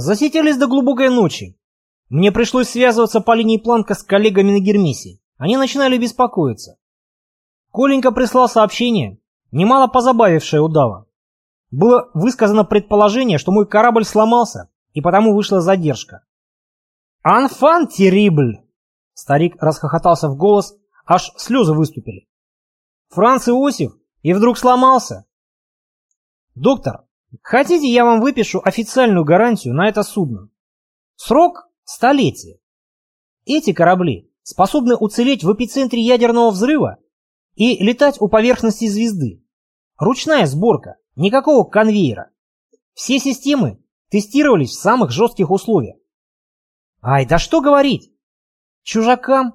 Засетились до глубокой ночи. Мне пришлось связываться по линии планка с коллегами на Гермесе. Они начинали беспокоиться. Коленька прислал сообщение, немало позабавившее удава. Было высказано предположение, что мой корабль сломался, и потому вышла задержка. «Анфан террибль!» Старик расхохотался в голос, аж слезы выступили. «Франц Иосиф, и вдруг сломался!» «Доктор, хотите, я вам выпишу официальную гарантию на это судно? Срок – столетие. Эти корабли способны уцелеть в эпицентре ядерного взрыва и летать у поверхности звезды. Ручная сборка, никакого конвейера. Все системы тестировались в самых жестких условиях. Ай, да что говорить! Чужакам,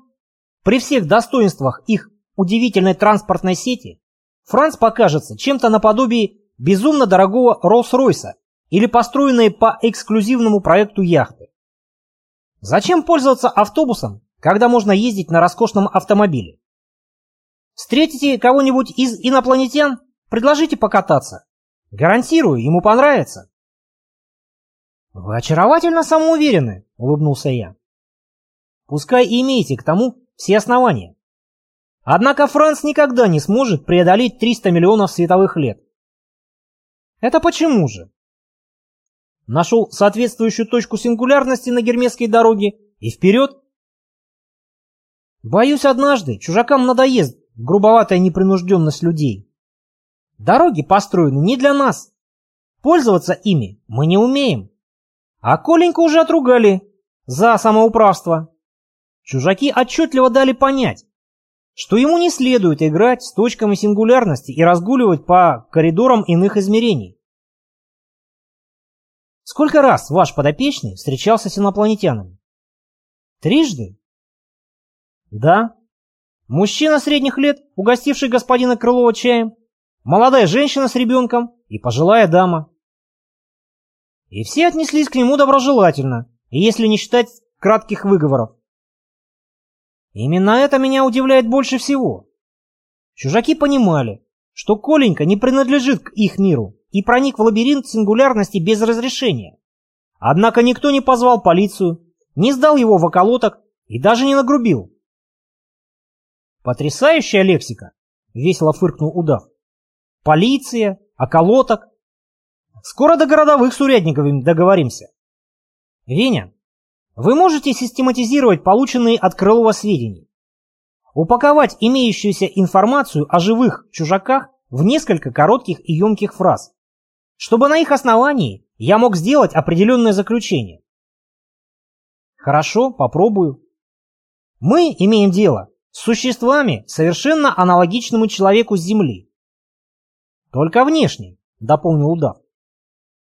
при всех достоинствах их удивительной транспортной сети, Франц покажется чем-то наподобие безумно дорогого Роллс-Ройса или построенной по эксклюзивному проекту яхты. Зачем пользоваться автобусом, когда можно ездить на роскошном автомобиле? Встретите кого-нибудь из инопланетян, предложите покататься. Гарантирую, ему понравится. «Вы очаровательно самоуверены», — улыбнулся я. «Пускай имеете к тому все основания. Однако Франц никогда не сможет преодолеть 300 миллионов световых лет. Это почему же? Нашел соответствующую точку сингулярности на гермесской дороге и вперед. Боюсь, однажды чужакам надоест грубоватая непринужденность людей. Дороги построены не для нас. Пользоваться ими мы не умеем. А Коленьку уже отругали за самоуправство. Чужаки отчетливо дали понять, что ему не следует играть с точками сингулярности и разгуливать по коридорам иных измерений. Сколько раз ваш подопечный встречался с инопланетянами? Трижды? Да. Мужчина средних лет, угостивший господина Крылова чаем, молодая женщина с ребенком и пожилая дама. И все отнеслись к нему доброжелательно, если не считать кратких выговоров. Именно это меня удивляет больше всего. Чужаки понимали, что Коленька не принадлежит к их миру и проник в лабиринт сингулярности без разрешения. Однако никто не позвал полицию, не сдал его в околоток и даже не нагрубил. «Потрясающая лексика!» — весело фыркнул удав. «Полиция, околоток, Скоро до городовых с урядниками договоримся. Веня, вы можете систематизировать полученные от Крылова сведения? Упаковать имеющуюся информацию о живых чужаках в несколько коротких и емких фраз, чтобы на их основании я мог сделать определенное заключение. Хорошо, попробую. Мы имеем дело с существами, совершенно аналогичному человеку с Земли. Только внешне, дополнил удав.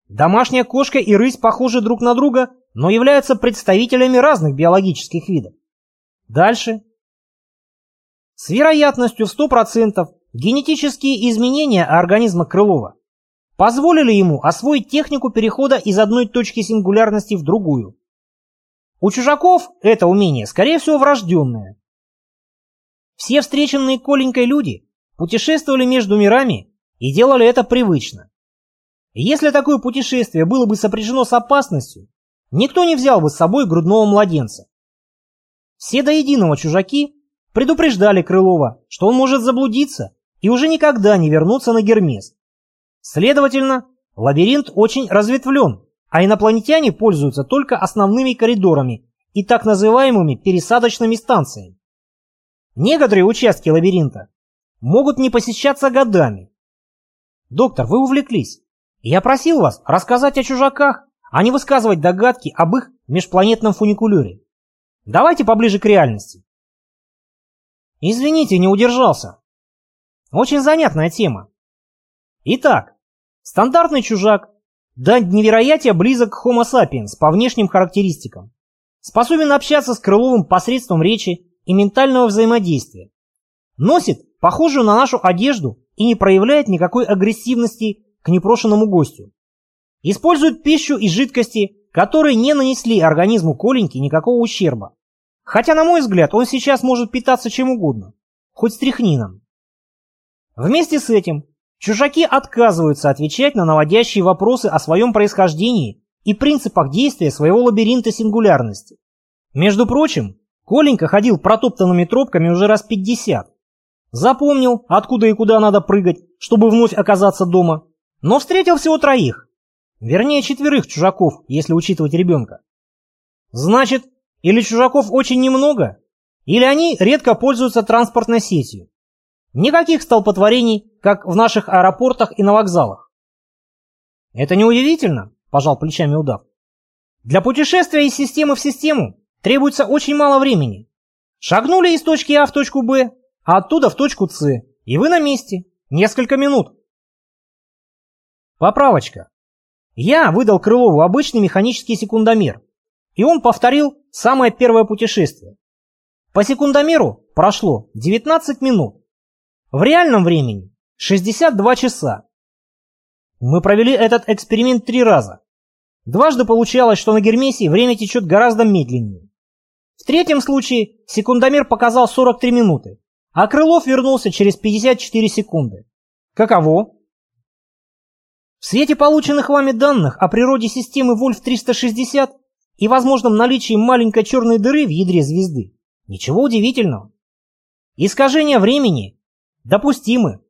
Домашняя кошка и рысь похожи друг на друга, но являются представителями разных биологических видов. Дальше. С вероятностью в 100% генетические изменения организма Крылова позволили ему освоить технику перехода из одной точки сингулярности в другую. У чужаков это умение, скорее всего, врожденное. Все встреченные Коленькой люди путешествовали между мирами и делали это привычно. Если такое путешествие было бы сопряжено с опасностью, никто не взял бы с собой грудного младенца. Все до единого чужаки предупреждали Крылова, что он может заблудиться и уже никогда не вернуться на Гермес. Следовательно, лабиринт очень разветвлен, а инопланетяне пользуются только основными коридорами и так называемыми пересадочными станциями. Некоторые участки лабиринта могут не посещаться годами. Доктор, вы увлеклись. Я просил вас рассказать о чужаках, а не высказывать догадки об их межпланетном фуникулере. Давайте поближе к реальности. Извините, не удержался. Очень занятная тема. Итак, стандартный чужак, да невероятие близок к Homo sapiens по внешним характеристикам. Способен общаться с Крыловым посредством речи и ментального взаимодействия. Носит похожую на нашу одежду и не проявляет никакой агрессивности к непрошенному гостю. Используют пищу и жидкости, которые не нанесли организму Коленьки никакого ущерба. Хотя, на мой взгляд, он сейчас может питаться чем угодно, хоть стряхнином. Вместе с этим чужаки отказываются отвечать на наводящие вопросы о своем происхождении и принципах действия своего лабиринта сингулярности. Между прочим, Коленька ходил протоптанными тропками уже раз пятьдесят. Запомнил, откуда и куда надо прыгать, чтобы вновь оказаться дома, но встретил всего троих. Вернее, четверых чужаков, если учитывать ребенка. Значит, или чужаков очень немного, или они редко пользуются транспортной сетью. Никаких столпотворений, как в наших аэропортах и на вокзалах. Это неудивительно, пожал плечами удав. Для путешествия из системы в систему требуется очень мало времени. Шагнули из точки А в точку Б, а оттуда в точку С, и вы на месте. Несколько минут. Поправочка. Я выдал Крылову обычный механический секундомер, и он повторил самое первое путешествие. По секундомеру прошло 19 минут. В реальном времени 62 часа. Мы провели этот эксперимент три раза. Дважды получалось, что на Гермесе время течет гораздо медленнее. В третьем случае секундомер показал 43 минуты, а Крылов вернулся через 54 секунды. Каково? В свете полученных вами данных о природе системы Вольф-360 и возможном наличии маленькой черной дыры в ядре звезды, ничего удивительного. Искажения времени допустимы.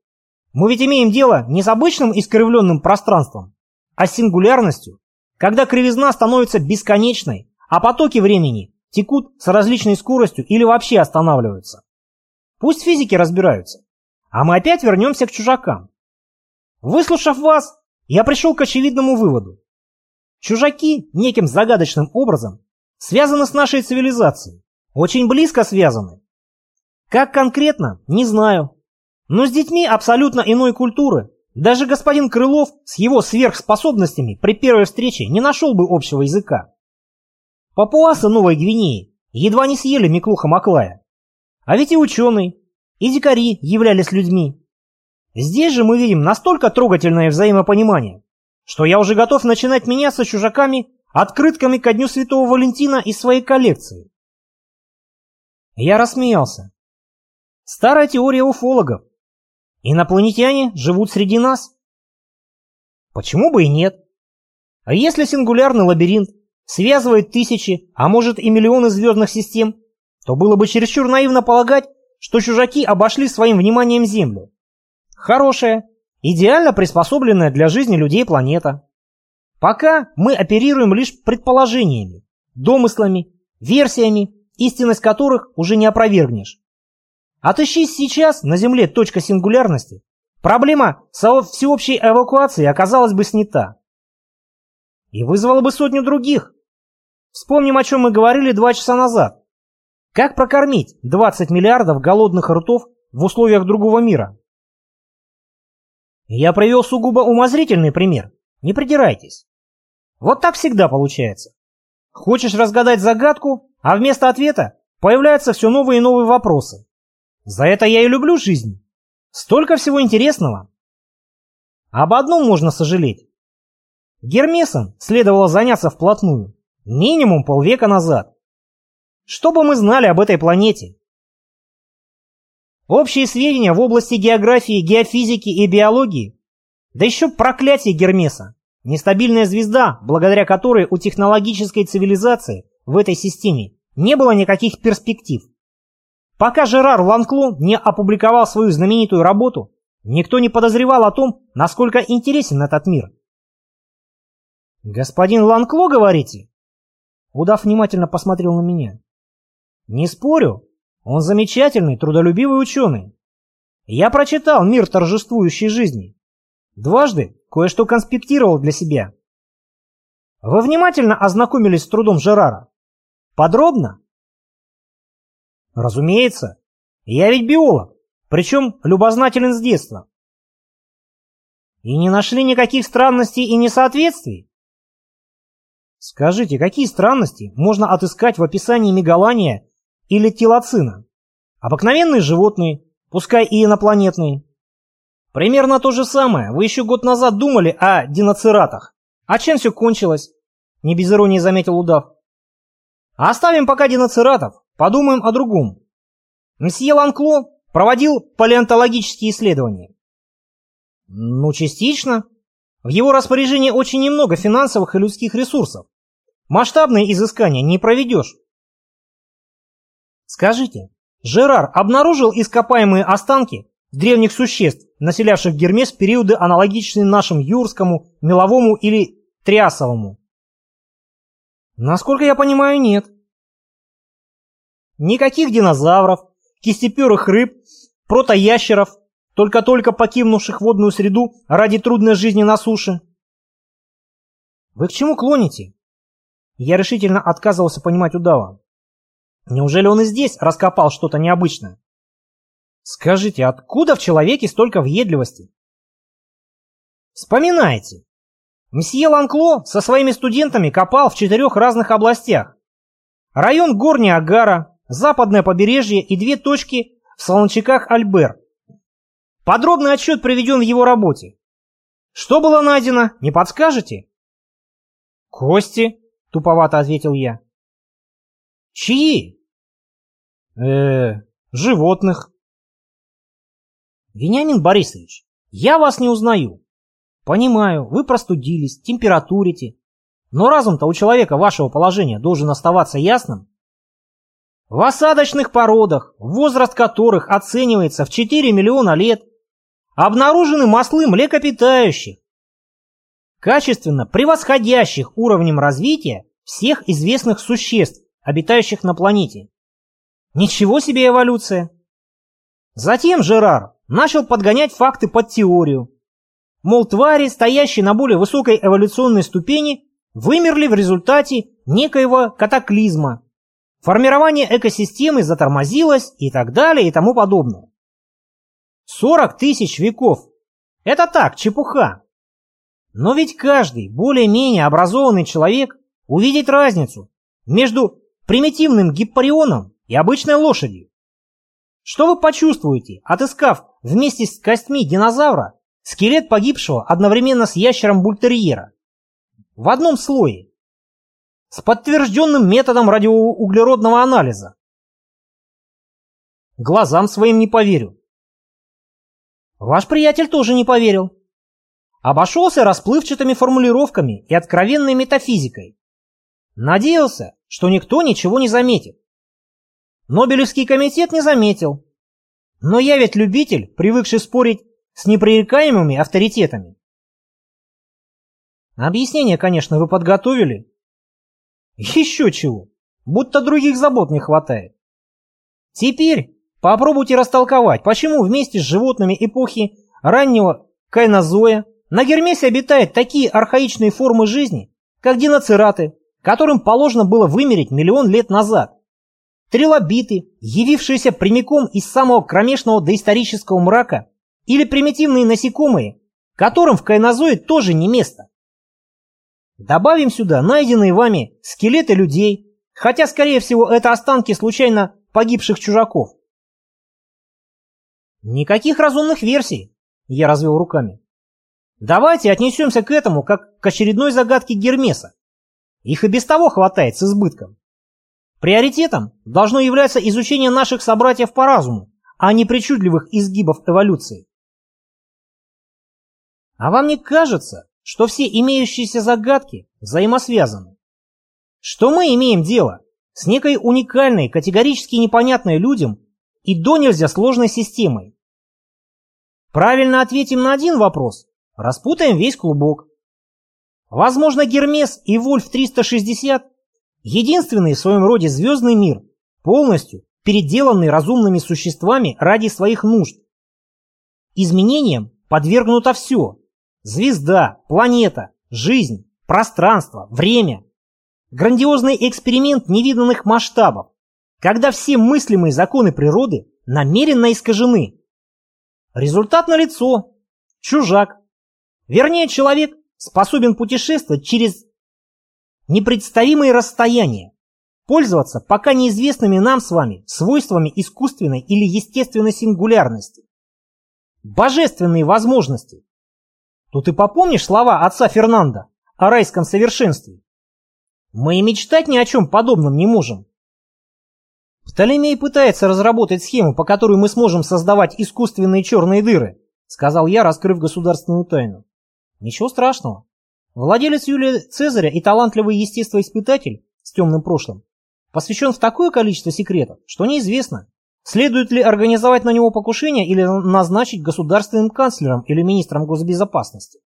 Мы ведь имеем дело не с обычным искривленным пространством, а с сингулярностью, когда кривизна становится бесконечной, а потоки времени текут с различной скоростью или вообще останавливаются. Пусть физики разбираются. А мы опять вернемся к чужакам. Выслушав вас, я пришел к очевидному выводу. Чужаки неким загадочным образом связаны с нашей цивилизацией, очень близко связаны. Как конкретно, не знаю. Но с детьми абсолютно иной культуры даже господин Крылов с его сверхспособностями при первой встрече не нашел бы общего языка. Папуасы Новой Гвинеи едва не съели Миклуха Маклая. А ведь и ученые, и дикари являлись людьми. Здесь же мы видим настолько трогательное взаимопонимание, что я уже готов начинать меняться чужаками открытками ко Дню Святого Валентина из своей коллекции. Я рассмеялся. Старая теория уфологов. Инопланетяне живут среди нас. Почему бы и нет? А если сингулярный лабиринт связывает тысячи, а может и миллионы звездных систем, то было бы чересчур наивно полагать, что чужаки обошли своим вниманием Землю. Хорошая, идеально приспособленная для жизни людей планета. Пока мы оперируем лишь предположениями, домыслами, версиями, истинность которых уже не опровергнешь. Отыщись сейчас на Земле точка сингулярности, проблема со всеобщей эвакуацией оказалась бы снята. И вызвала бы сотню других. Вспомним, о чем мы говорили два часа назад. Как прокормить 20 миллиардов голодных ртов в условиях другого мира? Я привел сугубо умозрительный пример. Не придирайтесь. Вот так всегда получается. Хочешь разгадать загадку, а вместо ответа появляются все новые и новые вопросы. За это я и люблю жизнь. Столько всего интересного. Об одном можно сожалеть. Гермесом следовало заняться вплотную. Минимум полвека назад. Что бы мы знали об этой планете? Общие сведения в области географии, геофизики и биологии. Да еще проклятие Гермеса. Нестабильная звезда, благодаря которой у технологической цивилизации в этой системе не было никаких перспектив. Пока Жерар Ланкло не опубликовал свою знаменитую работу, никто не подозревал о том, насколько интересен этот мир. «Господин Ланкло, говорите?» Удав внимательно посмотрел на меня. «Не спорю, он замечательный, трудолюбивый ученый. Я прочитал «Мир торжествующей жизни». Дважды кое-что конспектировал для себя. Вы внимательно ознакомились с трудом Жерара? Подробно? Разумеется. Я ведь биолог, причем любознателен с детства. И не нашли никаких странностей и несоответствий? Скажите, какие странности можно отыскать в описании мегалания или телоцина. Обыкновенные животные, пускай и инопланетные. Примерно то же самое вы еще год назад думали о диноцератах. А чем все кончилось? Не без иронии заметил удав. Оставим пока диноцератов, подумаем о другом. Мсье Ланкло проводил палеонтологические исследования. Ну, частично. В его распоряжении очень немного финансовых и людских ресурсов. Масштабные изыскания не проведешь. Скажите, Жерар обнаружил ископаемые останки древних существ, населявших Гермес в периоды, аналогичные нашим Юрскому, Меловому или Триасовому? Насколько я понимаю, нет. Никаких динозавров, кистеперых рыб, протоящеров, только-только покинувших водную среду ради трудной жизни на суше. Вы к чему клоните? Я решительно отказывался понимать удава. Неужели он и здесь раскопал что-то необычное? Скажите, откуда в человеке столько въедливости? Вспоминайте. Мсье Ланкло со своими студентами копал в четырех разных областях. Район гор Ниагара, западное побережье и две точки в Солончаках Альбер. Подробный отчет приведен в его работе. Что было найдено, не подскажете? Кости, туповато ответил я. Чьи? Э, животных. Вениамин Борисович, я вас не узнаю. Понимаю, вы простудились, температурите. Но разум-то у человека вашего положения должен оставаться ясным. В осадочных породах, возраст которых оценивается в 4 миллиона лет, обнаружены маслы млекопитающих, качественно превосходящих уровнем развития всех известных существ, обитающих на планете. Ничего себе эволюция! Затем Жерар начал подгонять факты под теорию. Мол, твари, стоящие на более высокой эволюционной ступени, вымерли в результате некоего катаклизма. Формирование экосистемы затормозилось и так далее и тому подобное. 40 тысяч веков. Это так, чепуха. Но ведь каждый более-менее образованный человек увидит разницу между примитивным гиппарионом и обычной лошадью. Что вы почувствуете, отыскав вместе с костьми динозавра скелет погибшего одновременно с ящером бультерьера? В одном слое. С подтвержденным методом радиоуглеродного анализа. Глазам своим не поверю. Ваш приятель тоже не поверил. Обошелся расплывчатыми формулировками и откровенной метафизикой. Надеялся, что никто ничего не заметит. Нобелевский комитет не заметил. Но я ведь любитель, привыкший спорить с непререкаемыми авторитетами. Объяснение, конечно, вы подготовили. Еще чего, будто других забот не хватает. Теперь попробуйте растолковать, почему вместе с животными эпохи раннего кайнозоя на Гермесе обитают такие архаичные формы жизни, как диноцераты, которым положено было вымереть миллион лет назад. Трилобиты, явившиеся прямиком из самого кромешного доисторического мрака, или примитивные насекомые, которым в кайнозое тоже не место. Добавим сюда найденные вами скелеты людей, хотя, скорее всего, это останки случайно погибших чужаков. Никаких разумных версий, я развел руками. Давайте отнесемся к этому как к очередной загадке Гермеса. Их и без того хватает с избытком. Приоритетом должно являться изучение наших собратьев по разуму, а не причудливых изгибов эволюции. А вам не кажется, что все имеющиеся загадки взаимосвязаны? Что мы имеем дело с некой уникальной, категорически непонятной людям и до нельзя сложной системой? Правильно ответим на один вопрос, распутаем весь клубок. Возможно, Гермес и Вольф-360 Единственный в своем роде звездный мир, полностью переделанный разумными существами ради своих нужд. Изменениям подвергнуто все. Звезда, планета, жизнь, пространство, время. Грандиозный эксперимент невиданных масштабов, когда все мыслимые законы природы намеренно искажены. Результат налицо. Чужак. Вернее, человек способен путешествовать через непредставимые расстояния, пользоваться пока неизвестными нам с вами свойствами искусственной или естественной сингулярности. Божественные возможности. Тут и попомнишь слова отца Фернанда о райском совершенстве. Мы и мечтать ни о чем подобном не можем. Птолемей пытается разработать схему, по которой мы сможем создавать искусственные черные дыры, сказал я, раскрыв государственную тайну. Ничего страшного. Владелец Юлия Цезаря и талантливый естествоиспытатель с темным прошлым посвящен в такое количество секретов, что неизвестно, следует ли организовать на него покушение или назначить государственным канцлером или министром госбезопасности.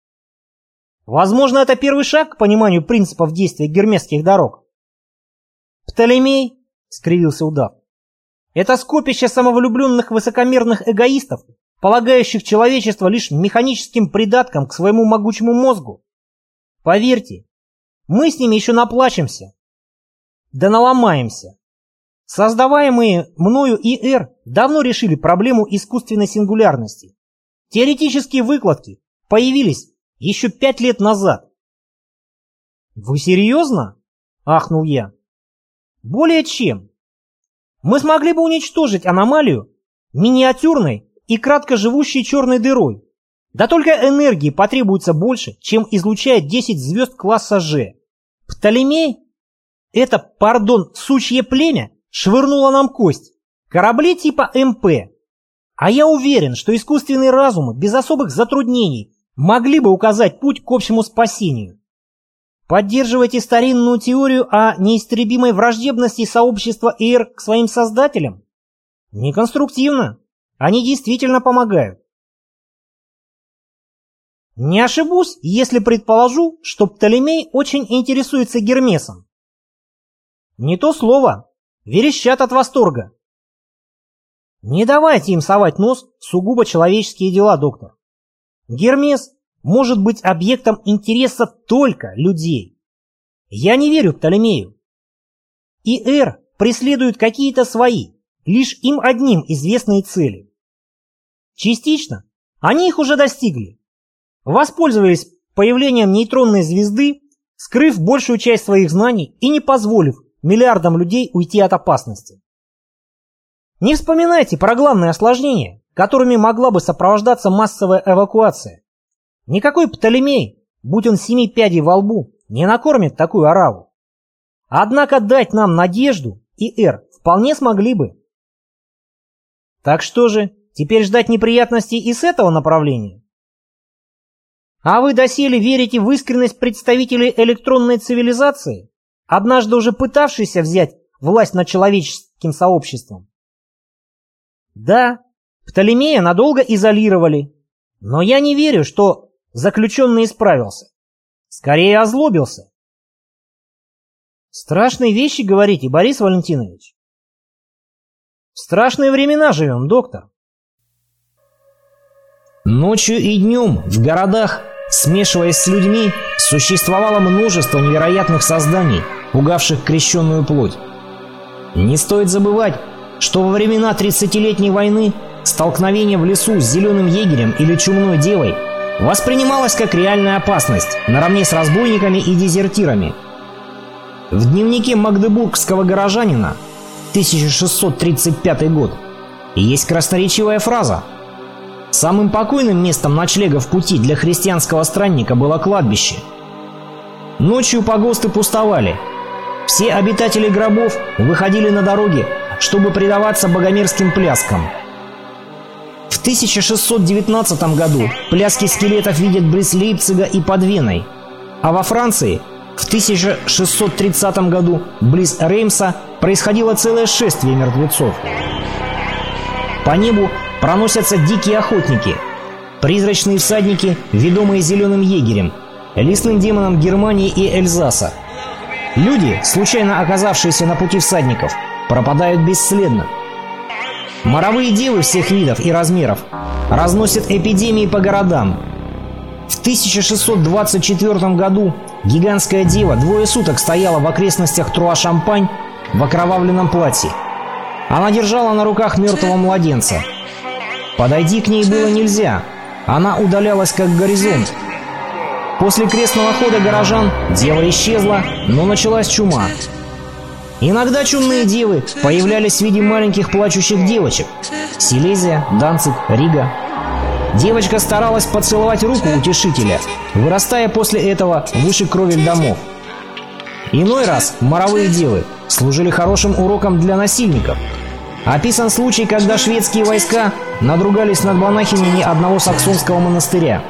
Возможно, это первый шаг к пониманию принципов действия гермесских дорог. «Птолемей», — скривился удав, — «это скопище самовлюбленных высокомерных эгоистов, полагающих человечество лишь механическим придатком к своему могучему мозгу. Поверьте, мы с ними еще наплачемся. Да наломаемся. Создаваемые мною ИР давно решили проблему искусственной сингулярности. Теоретические выкладки появились еще пять лет назад. «Вы серьезно?» – ахнул я. «Более чем. Мы смогли бы уничтожить аномалию миниатюрной и краткоживущей черной дырой. Да только энергии потребуется больше, чем излучает 10 звезд класса Ж. Птолемей? Это, пардон, сучье племя швырнуло нам кость. Корабли типа МП. А я уверен, что искусственные разумы без особых затруднений могли бы указать путь к общему спасению. Поддерживайте старинную теорию о неистребимой враждебности сообщества ИР к своим создателям? Неконструктивно. Они действительно помогают. Не ошибусь, если предположу, что Птолемей очень интересуется Гермесом. Не то слово. Верещат от восторга. Не давайте им совать нос в сугубо человеческие дела, доктор. Гермес может быть объектом интереса только людей. Я не верю Птолемею. И Эр преследуют какие-то свои, лишь им одним известные цели. Частично они их уже достигли. Воспользовались появлением нейтронной звезды, скрыв большую часть своих знаний и не позволив миллиардам людей уйти от опасности. Не вспоминайте про главные осложнения, которыми могла бы сопровождаться массовая эвакуация. Никакой Птолемей, будь он семи пядей во лбу, не накормит такую ораву. Однако дать нам надежду и Эр вполне смогли бы. Так что же, Теперь ждать неприятностей и с этого направления? А вы доселе верите в искренность представителей электронной цивилизации, однажды уже пытавшейся взять власть над человеческим сообществом? Да, Птолемея надолго изолировали, но я не верю, что заключенный исправился. Скорее озлобился. Страшные вещи говорите, Борис Валентинович. В страшные времена живем, доктор. Ночью и днем в городах, смешиваясь с людьми, существовало множество невероятных созданий, пугавших крещенную плоть. Не стоит забывать, что во времена 30-летней войны столкновение в лесу с зеленым егерем или чумной девой воспринималось как реальная опасность, наравне с разбойниками и дезертирами. В дневнике магдебургского горожанина 1635 год есть красноречивая фраза – Самым покойным местом ночлега в пути для христианского странника было кладбище. Ночью погосты пустовали. Все обитатели гробов выходили на дороги, чтобы предаваться богомерзким пляскам. В 1619 году пляски скелетов видят близ Лейпцига и под Веной, а во Франции в 1630 году близ Реймса происходило целое шествие мертвецов. По небу проносятся дикие охотники, призрачные всадники, ведомые зеленым егерем, лесным демоном Германии и Эльзаса. Люди, случайно оказавшиеся на пути всадников, пропадают бесследно. Моровые девы всех видов и размеров разносят эпидемии по городам. В 1624 году гигантская дева двое суток стояла в окрестностях Труа-Шампань в окровавленном платье. Она держала на руках мертвого младенца – Подойти к ней было нельзя. Она удалялась как горизонт. После крестного хода горожан дева исчезла, но началась чума. Иногда чумные девы появлялись в виде маленьких плачущих девочек. Силезия, Данцик, Рига. Девочка старалась поцеловать руку утешителя, вырастая после этого выше крови домов. Иной раз моровые девы служили хорошим уроком для насильников – Описан случай, когда шведские войска надругались над монахинями одного саксонского монастыря.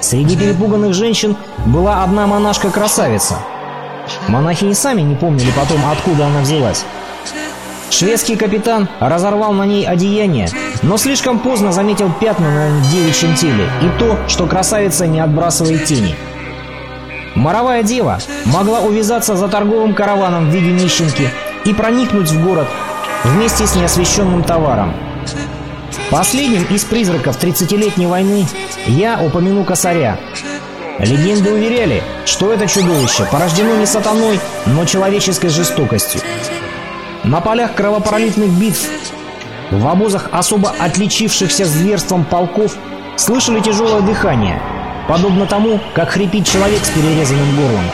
Среди перепуганных женщин была одна монашка-красавица. Монахини сами не помнили потом, откуда она взялась. Шведский капитан разорвал на ней одеяние, но слишком поздно заметил пятна на девичьем теле и то, что красавица не отбрасывает тени. Моровая дева могла увязаться за торговым караваном в виде нищенки и проникнуть в город вместе с неосвещенным товаром. Последним из призраков 30-летней войны я упомяну косаря. Легенды уверяли, что это чудовище порождено не сатаной, но человеческой жестокостью. На полях кровопролитных битв, в обозах особо отличившихся зверством полков, слышали тяжелое дыхание, подобно тому, как хрипит человек с перерезанным горлом.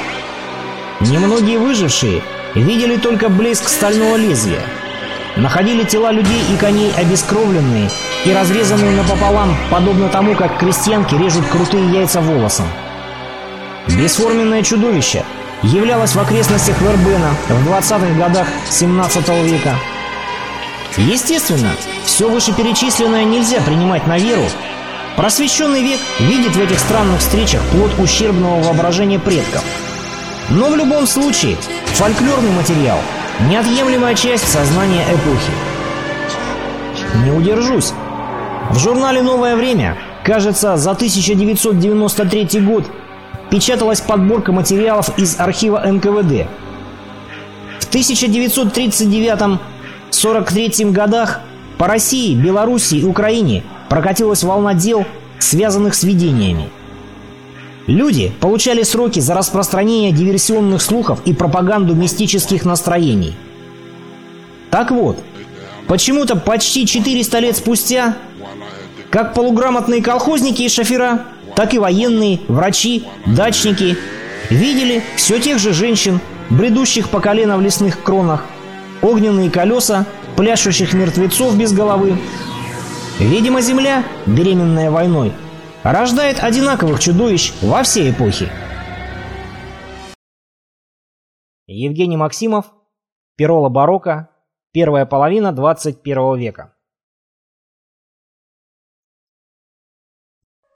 Немногие выжившие видели только блеск стального лезвия, находили тела людей и коней обескровленные и разрезанные напополам, подобно тому, как крестьянки режут крутые яйца волосом. Бесформенное чудовище являлось в окрестностях Вербена в 20-х годах 17 века. Естественно, все вышеперечисленное нельзя принимать на веру. Просвещенный век видит в этих странных встречах плод ущербного воображения предков. Но в любом случае, фольклорный материал – неотъемлемая часть сознания эпохи. Не удержусь. В журнале «Новое время», кажется, за 1993 год печаталась подборка материалов из архива НКВД. В 1939-43 годах по России, Белоруссии и Украине прокатилась волна дел, связанных с видениями. Люди получали сроки за распространение диверсионных слухов и пропаганду мистических настроений. Так вот, почему-то почти 400 лет спустя, как полуграмотные колхозники и шофера так и военные, врачи, дачники видели все тех же женщин, бредущих по колено в лесных кронах, огненные колеса, пляшущих мертвецов без головы. Видимо, Земля, беременная войной, рождает одинаковых чудовищ во все эпохи. Евгений Максимов, Перола барокко, первая половина 21 века.